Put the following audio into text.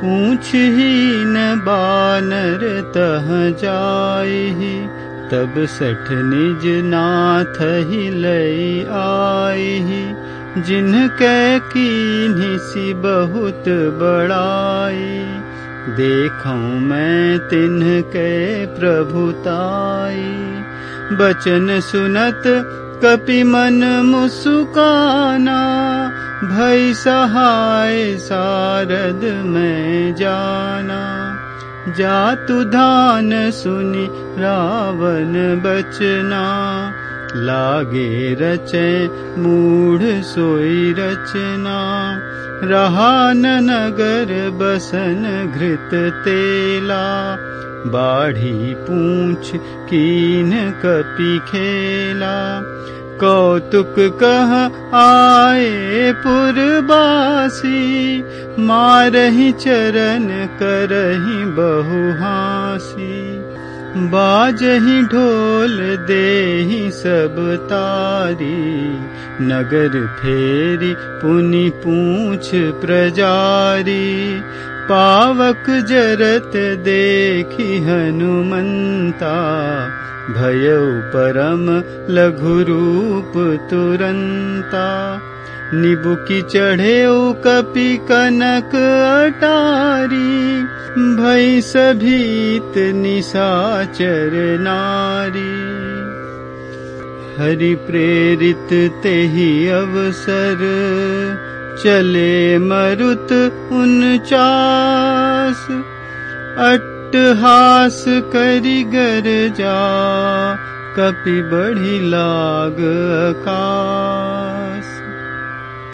पूछ ही न बानर तह जाए तब सठ निज नाथ ही लई आए जिनके की सी बहुत बड़ाई देखूं मैं के प्रभुताई बचन सुनत कपि मन मुसुकाना भई सहाय सारद में जाना जातु धान सुनि रावण बचना। लागे रचे मूढ़ सोई रचना। रहान नगर बसन घृत तेला। बाढ़ी पूछ कीन कपि खेला। कौतुक कह आए पुरबासी मारही चरण करही बहुहासी बाजही ढोल देही सब तारी। नगर फेरी पुनि पूछ प्रजारी। पावक जरत देखी हनुमंता। भयौ परम लघुरूप तुरन्ता निबुकी चढ़े कपि कनक अटारी भई सभीत निशाचर नारी। हरि प्रेरित तेहि अवसर चले मरुत उनचास अट हास करी जा कपि बढ़ी लाग का